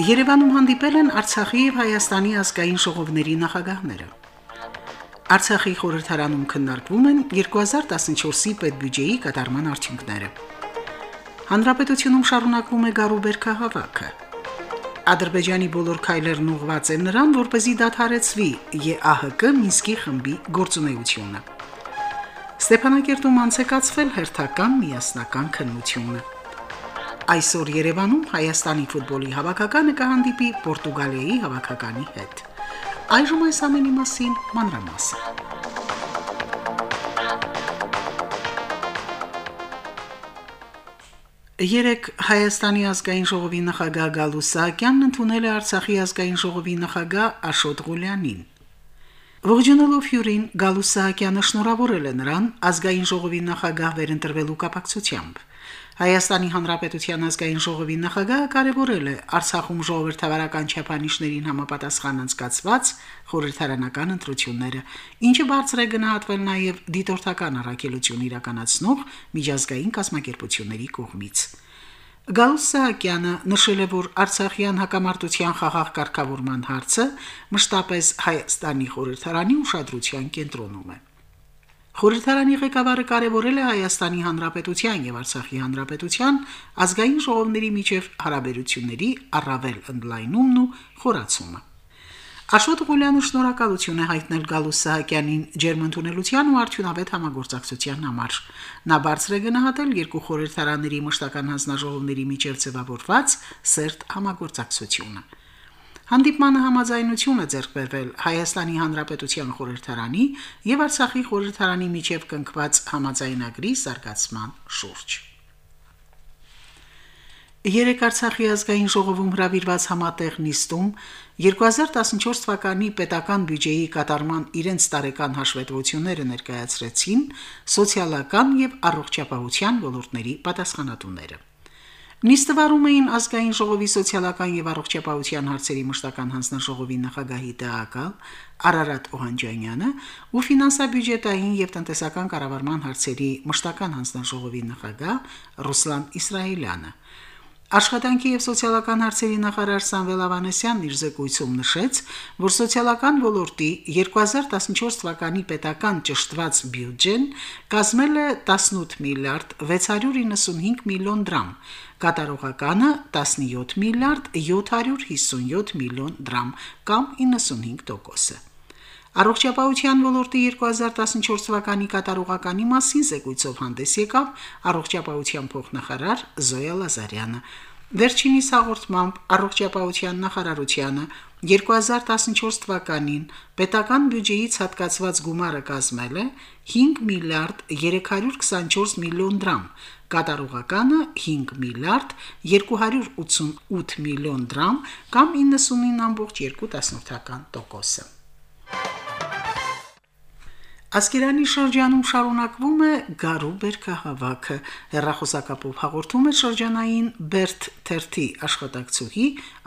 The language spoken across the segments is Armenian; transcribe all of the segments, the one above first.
Երևանում հանդիպել են Արցախի եւ Հայաստանի ազգային ժողովների նախագահները։ Արցախի խորհրդարանում քննարկվում են 2014-ի պետբյուջեի կատարման արդյունքները։ Հանրապետությունում շարունակվում է Գարուբեր քաղաքը։ Ադրբեջանի բոլոր քայլերն ուղղված են նրան, որպեսզի դադարեցվի ԵԱՀԿ Մինսկի խմբի գործունեությունը։ Ստեփանակերտում անցեկացվել հերթական միասնական քննությունը։ Այսօր Երևանում Հայաստանի ֆուտբոլի հավաքականը կհանդիպի Պորտուգալիայի հավաքականի հետ։ Այժմ այս ամենի մասին մանրամասն։ Երեք Հայաստանի ազգային ժողովի նախագահ Գալու Սահակյանն ընդունել է Արցախի ազգային ժողովի նախագահ Աշոտ Ղուլյանին։ Ողջունելով Հյուրին Գալու Սահակյանը շնորհավորել է նրան ազգային ժողովի նախագահ վերընտրվելու կապակցությամբ։ Հայաստանի Հանրապետության ազգային ժողովի նախագահը կարևորել է Արցախում ժողովրդավարական չափանիշներին համապատասխան անցկացված խորհրդարանական ընտրությունները, ինչը բարձր է գնահատվել նաև դիտորդական առաքելություն իրականացնող միջազգային կազմակերպությունների կողմից։ Գաուսակյանը նշել է, որ Արցախյան հակամարտության խաղաղ կարգավորման հարցը մշտապես Հայաստանի խորհրդարանի ուշադրության կենտրոնում է։ Խորհրդարանի ղեկավարը կարևորել է Հայաստանի Հանրապետության եւ Արցախի Հանրապետության ազգային ժողովների միջև հարաբերությունների առավել ընդլայնումն ու խորացումը։ Աշոտ Ղուլյանը շնորհակալություն է հայտնել Գալուս Սահակյանին ջերմընդունելության ու արդյունավետ համագործակցության համար։ Նա բարձր է գնահատել երկու խորհրդարանների մշտական հանձնաժողովների միջև ձևավորված սերտ համագործակցությունը։ Հանդիպմանը համաձայնություն է ձեռք բերվել Հայաստանի Հանրապետության խորհրդարանի եւ Արցախի խորհրդարանի միջև կնքված համաձայնագրի զարգացման շուրջ։ Երեք Արցախի ազգային ժողովում հրավիրված համատեղ նիստում 2014 թվականի պետական բյուջեի կատարման իրենց տարեկան հաշվետվությունները ներկայացրեցին սոցիալական եւ առողջապահության ոլորտների պատասխանատուները։ Նիստը վարում էին ազգային ժողովի սոցիալական եւ առողջապահության հարցերի մշտական հանձնաժողովի նախագահի տեղակալ Արարատ Օհանջանյանը ու ֆինանսա-բյուջետային եւ տնտեսական կառավարման հարցերի մշտական հանձնաժողովի նախագահ Ռուսլան Իսրայելյանը։ Աշխատանքի եւ սոցիալական հարցերի նախարար Սամվել Ավանեսյանն իր զեկույցում նշեց, որ սոցիալական ոլորտի 2014 թվականի պետական ճշտված բյուջեն կազմել է 18 միլիարդ 695 միլիոն դրամ, կատարողականը 17 միլիարդ 757 միլիոն դրամ կամ 95%-ը։ Առողջապահության ոլորտի 2014 թվականի կատարողականի մասին զեկույցով հանդես եկավ առողջապահության փոխնախարար Զոյա Լազարյանը։ Վերջինիս հաղորդմամբ առողջապահության նախարարությանը 2014 թվականին պետական բյուջեից հատկացված գումարը կազմել է 5 միլիարդ 324 միլիոն դրամ, կատարողականը 5 միլիարդ 288 միլիոն դրամ կամ 99.2%-ը։ Ասկերանի շրջանում շարունակվում է Գարու բերքահավաքը։ Հերրախոսակապով հաղորդում է շրջանային Բերտ Թերթի աշխատակցուհի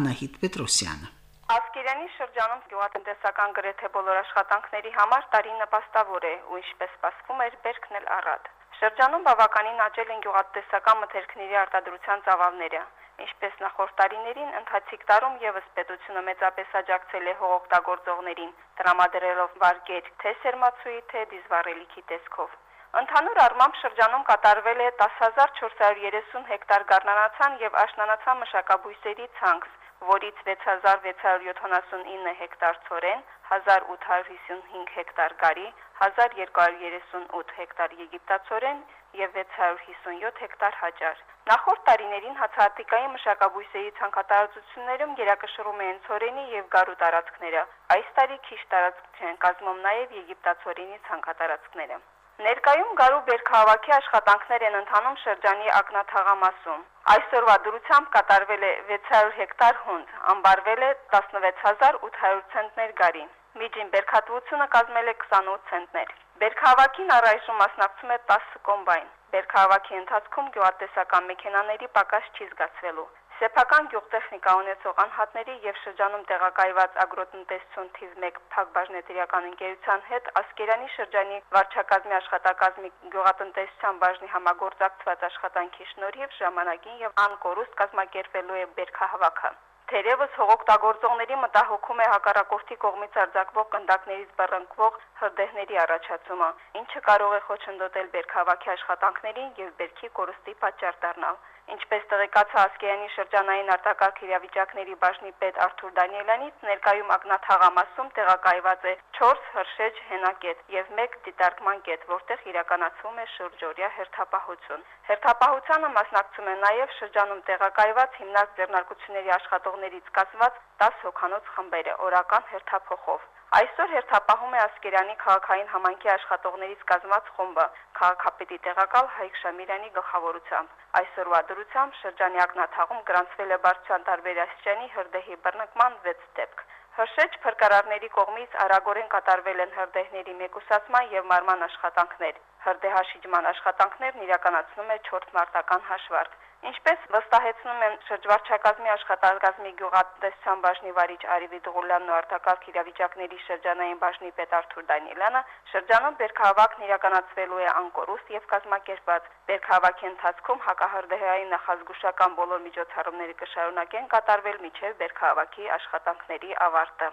Անահիտ Պետրոսյանը։ Ասկերանի շրջանում գյուղատնտեսական գրեթե բոլոր աշխատանքների համար տարի նպաստավոր է ու ինչպես սպասվում էր բերքն էլ առատ։ Շրջանում բավականին աճել են գյուղատնտեսական մթերքների արտադրության ծավալները։ Ինչպես նախորդ տարիներին, ընթացիկ տարում եւս պետությունը մեծապես աջակցել է հողօգտագործողներին, տրամադրելով վարկեր թե սերմացուի, թե դիզվառելիքի տեսքով։ Ընդհանուր առմամբ շրջանում կատարվել է 10430 հեկտար գառնանացան եւ աշնանացան մշակաբույսերի ցանց, որից 6679 հեկտար ծորեն, 1855 հեկտար գարի, 1238 հեկտար եգիպտացորեն եւ 657 հեկտար հաճար։ Նախորդ տարիներին հացահատիկային մշակաբույսերի ցանկատարություններում երակշռում էին ծորենի եւ գարու տարածքները։ Այս տարի քիչ տարածք չեն կազմում նաեւ եգիպտացորենի ցանկատարածքները։ Ներկայում Գարու Բերքահավաքի աշխատանքներ են ընթանում շրջանի ակնաթաղամասում։ Այսօրվա դրությամբ կատարվել է 600 հեկտար հունձ, ամբարվել է 16800 ցենտներ գարին։ Միջին բերքատվությունը կազմել է 28 ցենտներ։ Բերքահավաքին առայժմ մասնակցում է 10 կոմբայն։ Բերքահավաքի ընթացքում գյուղատնտեսական մեքենաների պակաս չի զգացվելու։ Սեփական գյուղտեխնիկա ունեցող անհատների եւ շրջանում տեղակայված ագրոտնտեսություն թիվ 1 փակbaşնետիրական ընկերության հետ Ասկերանի շրջանի վարչակազմի աշխատակազմի գյուղատնտեսության բաժնի համագործակցված աշխատանքի շնորհիվ ժամանակին եւ անկորուստ կազմակերպելու է բերքահավաքը։ Թերևս հողօգտագործողների մտահոգում է հակառակորդի կողմից արձակվող գնդակներից բռնկվող հրդեհների առաջացումը, ինչը կարող է խոչընդոտել բերքահավաքի աշխատանքներին եւ բերքի կորստի պատճառ դառնալ։ Ինչպես տեղեկացա Ասկերանի շրջանային արտակարգ իրավիճակների բաժնի պետ Արթուր Դանիելյանից, ներկայում ակնաթաղամասում տեղակայված է 4 հրշեջ հենակետ եւ 1 դիտարկման կետ, որտեղ իրականացվում է շուրջօրյա հերթապահություն։ Հերթապահությանը մասնակցում է նաեւ շրջանում տեղակայված հիմնած ձեռնարկությունների աշխատողներից կազմված 10 հոգանոց խմբերը օրական հերթափոխով։ Այսօր հերթապահում է Ասկերանի քաղաքային համայնքի աշխատողներից կազմված խումբը քաղաքապետի տեղակալ Հայկ Շամիրյանի գլխավորությամբ։ Այսօրվա դրությամբ շրջանի ակնաթաղում գրանցվել է Բարչյան տարբերասիջանի հրդեհի բռնկման 6 դեպք։ Հրշեջ փրկարարների կողմից արագորեն կատարվել են հրդեհների մեկուսացման եւ մարման աշխատանքներ։ Հրդեհաշիջման աշխատանքներն իրականացնում է 4 մարտական հաշվարկ։ Ինչպես վստահեցնում են շրջվարչակազմի աշխատակազմի գյուղատնտեսության բաժնի վարիչ Արիվի Դղուլյանն ու արտակարգ իրավիճակների շրջանային բաժնի պետ Արթուր Դանիելյանը, շրջանում բերքահավաքն իրականացվելու է անկորուստ եւ կազմակերպված։ Բերքահավաքի ընթացքում հակահրդեհային նախազգուշական բոլոր միջոցառումները կշարունակեն կատարվել մինչև բերքահավաքի աշխատանքների ավարտը։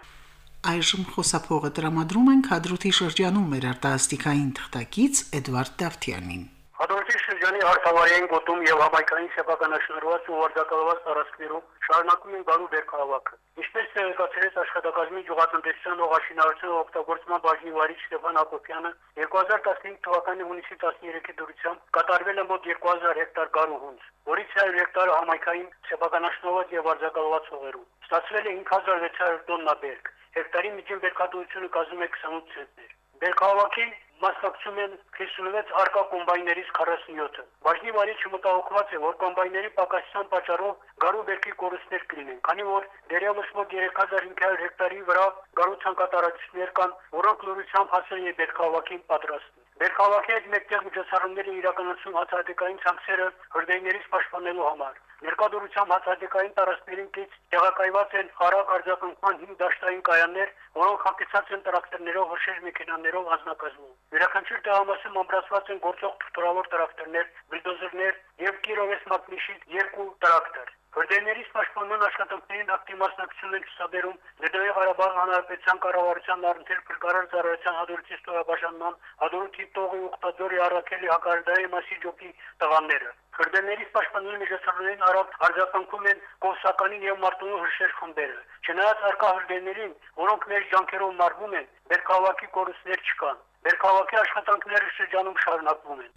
Այժմ խոսափողը տրամադրում են Խադրութի շրջանում մեր արտասթիկային թղթակից Էդվարդ Դավթյանին։ Հադրութի շրջանի հարթավարային գոտում եւ համայնքային սեփականաշնորհված ու վարձակալված տարածքներում շարունակում են գալու բերքահավաքը։ Ինչպես տեղեկացրեց աշխատակազմի գյուղատնտեսության օղաշինարարության օգտագործման բաժնի վարիչ Ստեփան Հակոբյանը, 2015 թվականի հունիսի 13-ի դուրսությամբ կատարվել է մոտ 2000 հեկտար գարու հունձ, որից 100 հեկտարը համայնքային սեփականաշնորհված եւ վարձակալված հողերում։ Ստացվել է 5600 տոննա բերք։ Հեկտարի միջին բերքատվությունը կազմում է 28 ցենտներ։ Բերքահավաքին մասնակցում են 56 արկա կոմբայներից 47-ը։ Բաժնի վարիչը մտահոգված է, որ կոմբայների պակասության պատճառով գարու բերքի կորուստներ կլինեն, քանի որ դերևս մոտ 3500 հեկտարի վրա գարու ցանկատարածություններ կան, որոնք լուրությամբ հասել են բերքահավաքին պատրաստին։ Բերքահավաքի հետ մեկտեղ միջոցառումների իրականացում հացադեկային ցանցերը հրդեհներից պաշտպանելու համար։ Ներկայդրությամբ հացադեկային տարածքներին կից տեղակայված են հարակ արձակնքման 5 դաշտային կայաններ, որոնք հագեցած են տրակտորներով, հրշեջ մեքենաներով ազնագազմում։ Յուրաքանչյուր տեղամասում ամրացված են գործող թրթուրավոր տրակտորներ, բուլդոզերներ եւ Կիրովես մատնիշի երկու տրակտոր։ Հրդեհներից պաշտպանման աշխատանքներին ակտիվ մասնակցություն են ցուցաբերում Լեդոյի Ղարաբաղ Հանրապետության կառավարության առընթեր փրկարար ծառայության հադրութի ստորաբաժանման հադրութի տողի ուխտաձորի առաքելի հակարդայի մասի ջոկի տղաները։ Հրդեհներից պաշտպանելու միջոցառումներին արագ արձագանքում են կոսականին եւ մարտունու հրշեջ խմբերը։ Չնայած արկա հրդեհներին, որոնք մեր ջանքերով մարվում են, Բերքահավաքի կորուստներ չկան։ Բերքահավաքի աշխատանքները շրջանում շարունակվում են։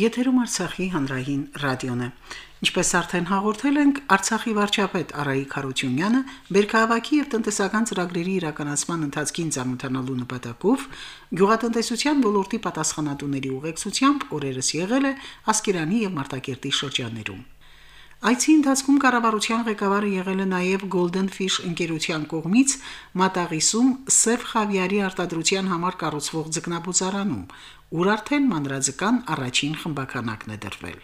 Եթերում Արցախի հանրային ռադիոն է։ Ինչպես արդեն հաղորդել ենք, Արցախի վարչապետ Արայիկ Խարությունյանը Բերքահավաքի եւ տնտեսական ծրագրերի իրականացման ընթացքին ծանոթանալու նպատակով գյուղատնտեսության ոլորտի պատասխանատուների ուղեկցությամբ օրերս եղել է Ասկերանի եւ Մարտակերտի շրջաններում։ Այցի ընթացքում կառավարության ղեկավարը եղել է նաև Golden Fish ընկերության կողմից մատաղիսում սև խավիարի արտադրության համար կառուցվող ձկնաբուծարանում, ուր արդեն մանրաձկան առաջին խմբականակն է դրվել։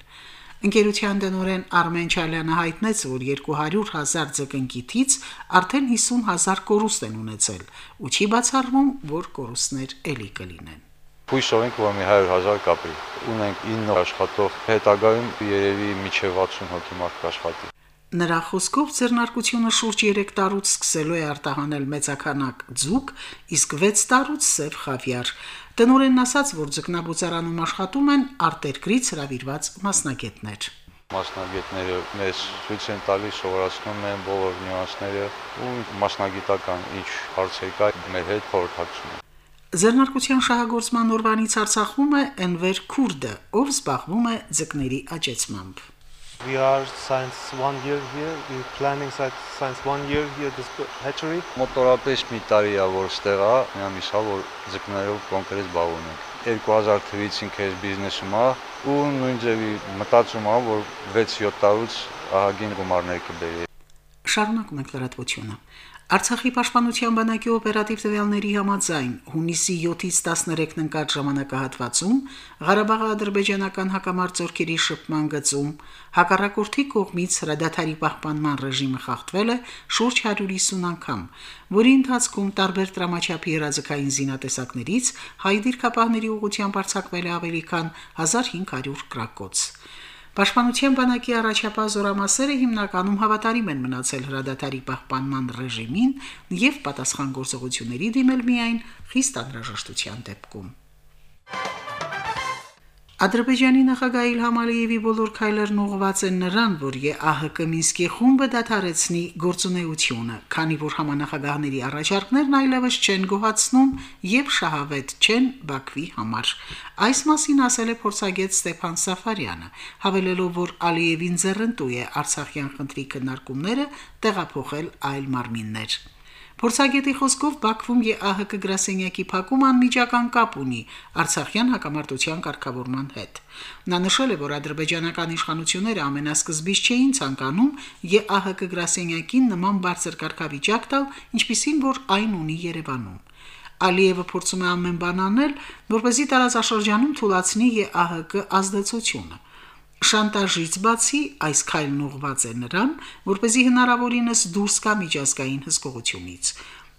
Ընկերության տնօրեն Արմեն Չալյանը հայտնեց, որ 200.000 ձկնկիթից արդեն 50.000 կորուստ են ունեցել, ու չի բացառվում, որ կորուստներ ելի կլինեն։ Հույսով ենք, որ մի 100.000 կապրի։ Ունենք 9 աշխատող, հետագայում երևի միջև 60 հոգի մարդ կաշխատի։ Նրա խոսքով ձեռնարկությունը շուրջ 3 տարուց սկսելու է արտահանել մեծականակ ձուկ, իսկ 6 տարուց սև խավիար։ Տնորենն ասաց, որ ձկնաբուծարանում աշխատում են արտերկրից հravirված մասնագետներ մասնագետները մեզ ցույց են տալիս, սովորացնում են բոլոր նյուանսները ու մասնագիտական ինչ հարցեր կա մեր հետ խորհրդակցում Ձեռնարկության շահագործման օրվանից Արցախում է Էնվեր Քուրդը, ով զբաղվում է ձկների աճեցմամբ։ We are since 1 year here. We planning since 1 year here this hatchery. Մոտորապես մի տարի է որ ստեղ է, միամիսա որ ձկներով կոնկրետ զբաղվում ենք։ 2000 թվից ինքը այս բիզնեսում է ու նույն ձևի մտածում է, որ 6-7 տարուց ահագին գումարներ կբերի։ Շարունակում ենք լրատվությունը։ Արցախի պաշտպանության բանակի օպերատիվ տվյալների համաձայն հունիսի 7-ից 13-ն ընկած ժամանակահատվածում Ղարաբաղի ադրբեջանական հակամարտությունների շփման գծում հակառակորդի կողմից հրադադարի պահպանման ռեժիմը խախտվել է շուրջ 150 անգամ, որի ընթացքում տարբեր դրամաչափի հրաձգային զինատեսակներից հայ դիրքապահների ուղղությամբ արձակվել է ավելի քան 1500 գրակոց։ Պաշտպանության բանակի առաջապահ զորամասերը հիմնականում հավատարիմ են մնացել հրադադարի պահպանման ռեժիմին եւ պատասխան գործողությունների դիմել միայն խիստ անհրաժեշտության դեպքում։ Ադրբեջանի նախագահ Իլհամ Ալիևի բոլոր քայլերն ուղղված են նրան, որ ԵԱՀԿ Մինսկի խումբը դադարեցնի գործունեությունը, քանի որ համանախագահների առաջարկներն այլևս չեն գոհացնում եւ շահավետ չեն Բաքվի համար։ Այս մասին ասել է փորձագետ Ստեփան Սաֆարյանը, հավելելով, որ Ալիևին ձեռնտու է Արցախյան քննարկումները տեղափոխել այլ մարմիններ։ Փորձագետի խոսքով Բաքվում ԵԱՀԿ գրասենյակի փակում անմիջական կապ ունի Արցախյան հակամարտության կարգավորման հետ։ Նա նշել է, որ ադրբեջանական իշխանությունները ամենասկզբից չէին ցանկանում ԵԱՀԿ գրասենյակին նման բարձր կարգավիճակ տալ, ինչպիսին որ այն ունի Երևանում։ Ալիևը փորձում է ամեն բան անել, որպեսզի տարածաշրջանում թույլատնի ԵԱՀԿ ազդեցությունը։ Շանտաժից բացի այս քայլն ուղղված է նրան, որպեսզի հնարավորինս դուրս գա միջազգային հսկողությունից։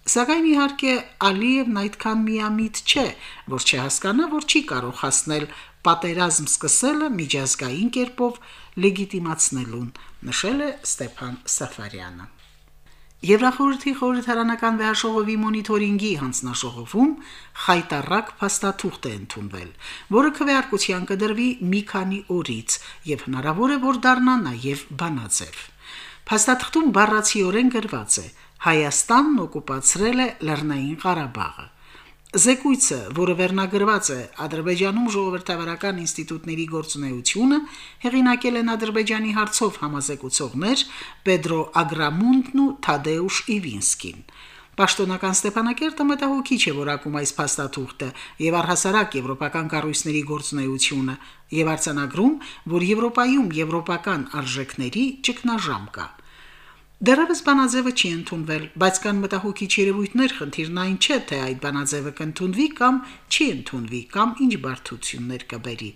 Սակայն իհարկե Ալիևն այդքան միամիտ չէ, որ չհասկանա, որ չի կարող հասնել պատերազմ սկսելը միջազգային կերպով լեգիտիմացնելուն, նշել է Ստեփան Սաֆարյանը։ Եվրախորհրդի խորհրդարանական վեհաշողովի մոնիտորինգի հանձնաշողովում խայտարակ փաստաթուղթ է ընդունվել, որը քվեարկության կդրվի մի քանի օրից եւ հնարավոր է որ դառնա նաեւ բանաձև։ Փաստաթղթում բառացիորեն գրված է. Հայաստանն օկուպացրել է Լեռնային Ղարաբաղը։ Զեկույցը, որը վերնագրված է Ադրբեջանում ժողովրդավարական ինստիտուտների գործունեությունը, հեղինակել են Ադրբեջանի հարցով համազեկուցողներ Պեդրո Ագրամունդն ու Թադեուշ Իվինսկին։ Պաշտոնական Ստեփանակերտը մտահոգիչ է որակում այս փաստաթուղթը եւ առհասարակ եվրոպական կառույցների գործունեությունը եւ արձանագրում, որ Եվրոպայում եվրոպական արժեքների ճգնաժամ կա։ Դեռևս բանաձևը չի ընդունվել, բայց կան մտահոգիչ երևույթներ, խնդիրն այն չէ, թե այդ բանաձևը կընդունվի կամ չի ընդունվի կամ ինչ բարդություններ կբերի,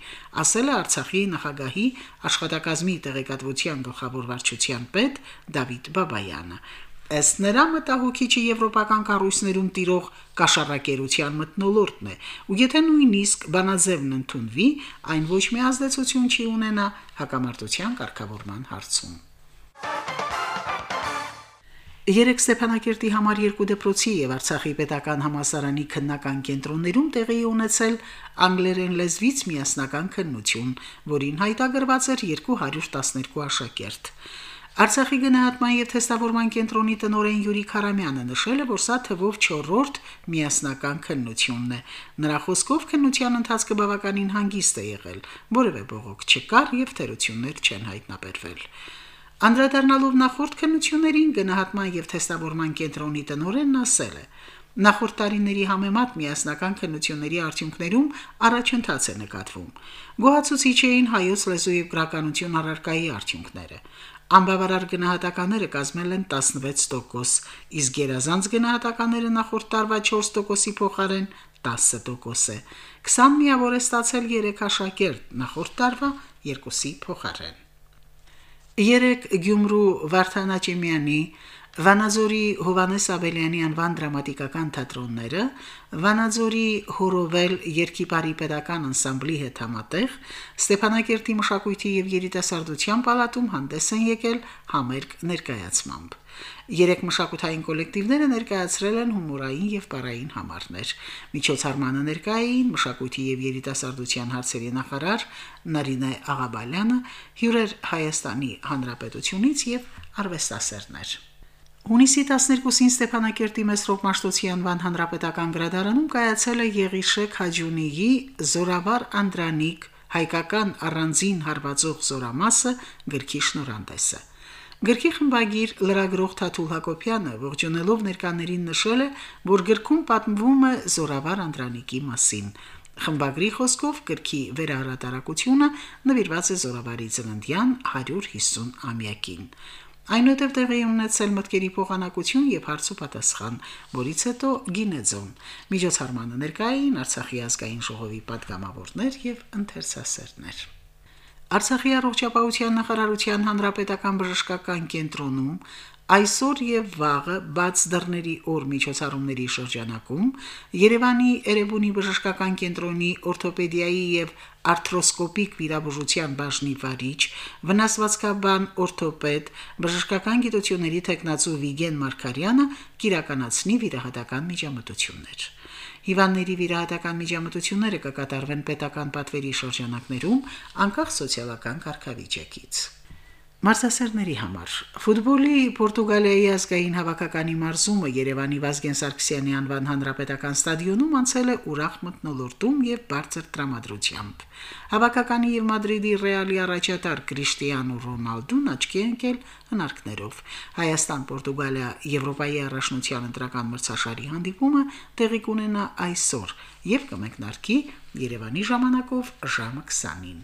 ասել է Արցախի նախագահի աշխատակազմի տեղեկատվության գլխավոր վարչության պետ Դավիթ Բաբայանը։ Ըստ նրա մտահոգիչը եվրոպական կառույցներում տիրող կաշառակերության մտնոլորտն է, ու եթե նույնիսկ բանաձևն ընդունվի, այն ոչ մի ազդեցություն չի ունենա հակամարտության կարգավորման հարցում։ Երեք Ստեփանակերտի համար երկու դպրոցի եւ Արցախի պետական համասարանի քննական կենտրոններում տեղի ունեցել անգլերեն լեզվից միասնական քննություն, որին հայտագրված էր 212 աշակերտ։ Արցախի գնահատման եւ թեստավորման կենտրոնի տնօրեն Յուրի Խարամյանը նշել է, որ սա թվով 4-րդ միասնական քննությունն է։ Նրա խոսքով քննության ընթացքը բավականին հանգիստ է եղել, որևէ բողոք չկար եւ թերություններ չեն հայտնաբերվել։ Անդրադառնալով նախորդ քննություններին գնահատման եւ թեստավորման կենտրոնի տնօրենն ասել է. Նախորդ տարիների համեմատ միասնական քննությունների արդյունքներում առաջընթաց է նկատվում։ Գոհացուցիչ էին հայոց լեզու եւ գրականություն առարկայի արդյունքները։ Անբավարար գնահատականները կազմել են 16%, իսկ գերազանց գնահատականները նախորդ տարվա 4%-ի փոխարեն 10% է։ 20 միավոր է ստացել 3 աշակերտ, նախորդ տարվա 2-ի փոխարեն։ Երեք Գյումրու Վարդանաճեմյանի Վանաձորի Հովանես Աբելյանի անվան դրամատիկական թատրոնները, Վանաձորի Հորովել երկիպարի pedagogan անսամբլի հետ համատեղ Ստեփանակերտի մշակույթի եւ երիտասարդության պալատում հանդես են եկել համերգ ներկայացմամբ։ Երեք մշակութային կոլեկտիվները ներկայացրել են հումորային եւ պարային համարներ։ Միջոցառմանը ներկային մշակույթի եւ երիտասարդության հարցերի նախարար Նարինե Աղաբալյանը, հյուրեր Հայաստանի Հանրապետությունից եւ արվեստասերներ։ Հունիսի 12-ին Ստեփանակերտի Մեսրոպ Մաշտոցի անվան հանրապետական գրադարանում կայացել է Եղիշեկ Հաջունիի Զորավար Անդրանիկ հայկական առանձին հարվածող զորամասը գրքի շնորհանդեսը։ Գրքի խմբագիր լրագրող Թաթուլ Հակոբյանը ողջունելով ներկաներին նշել է, որ գրքում պատմվում է Զորավար Անդրանիկի մասին։ Խմբագրի խոսքով գրքի վերահրատարակությունը նվիրված է Զորավարի ծննդյան 150 ամյակին։ Այնուհետև տեղի ունեցել մտքերի փոխանակություն եւ հարցուպատասխան, որից հետո գինեզոն միջոցառմանը ներկային Արցախի ազգային ժողովի падգամավորներ եւ ընթերցասերներ։ Արցախի առողջապահության նախարարության հանրապետական բժշկական կենտրոնում այսօր եւ վաղը բաց դռների օր միջոցառումների շրջանակում Երևանի Էրեբունի բժշկական կենտրոնի օրթոպեդիայի եւ արթրոսկոպիկ վիրաբուժության բաժնի վարիչ, վնասվածքաբան օրթոպեդ, բժշկական գիտությունների տեխնացու Վիգեն Մարկարյանը կիրականացնի վիրահատական միջամտություններ։ Հիվանդների վիրահատական միջամտությունները կկատարվեն պետական պատվերի շրջանակներում անկախ սոցիալական կարգավիճակից։ Մարզասերների համար. Ֆուտբոլի Պորտուգալիայի ազգային հավաքականի մարզումը Երևանի Վազգեն Սարգսյանի անվան հանրապետական ստադիոնում անցել է ուրախ մթնոլորտում եւ բարձր տրամադրությամբ։ Հավաքականի եւ Մադրիդի Ռեալի առաջատար Կրիշտիանո Ռոնալդուն աչքի ընկել հնարքներով։ Հայաստան-Պորտուգալիա Եվրոպայի առաջնության ընտրական մրցաշարի հանդիպումը տեղի կունենա այսօր եւ կմեկնարկի Երևանի ժամանակով ժամը 20-ին։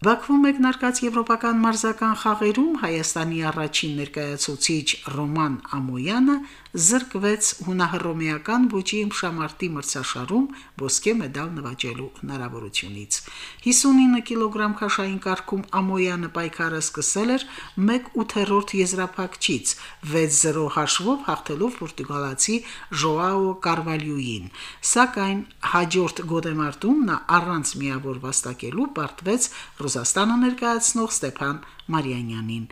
Բաքվում մեկնարկած եվրոպական մարզական խաղերում Հայաստանի առաջին ներկայացուցիչ Ռոման Ամոյանը զրկվեց հունահռոմեական ոճի իմշամարտի մրցաշարում ոսկե մեդալ նվաճելու հնարավորությունից։ 59 կիլոգրամ քաշային կարգում Ամոյանը պայքարը սկսել էր 1/8-րդ եզրափակչից 6-0 հաշվով հաղթելով պորտուգալացի Ժոաո Կարվալյուին, սակայն հաջորդ գոդեմարտում նա առանց միավոր վաստակելու պարտվեց Ռուսաստանը ներկայացնող Ստեփան Մարիանյանին։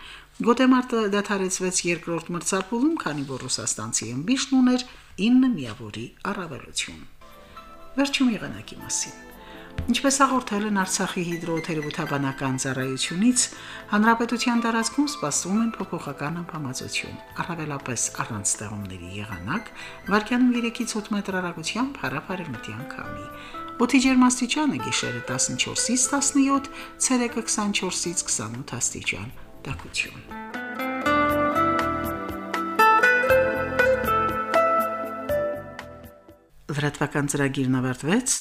Գոտեմարտը դադարեցվեց երկրորդ մրցափուլում, քանի որ ռուսաստանցի ըմբիշն ուներ 9 միավորի առավելություն։ Վերջում եղանակի մասին։ Ինչպես հաղորդել են Արցախի հիդրոթերապևտաբանական ծառայությունից, հանրապետության տարածքում սպասվում են փոփոխական ամպամածություն, առավելապես առանց ստեղումների եղանակ, վարկյանում 3-ից 8 մետր հեռագությամբ հարավարևմտյան քամի։ Օդի ջերմաստիճանը գիշերը 14-ից 17, ցերեկը 24-ից 28 աստիճան տաքություն։ Լրատվական ծրագիրն ավարտվեց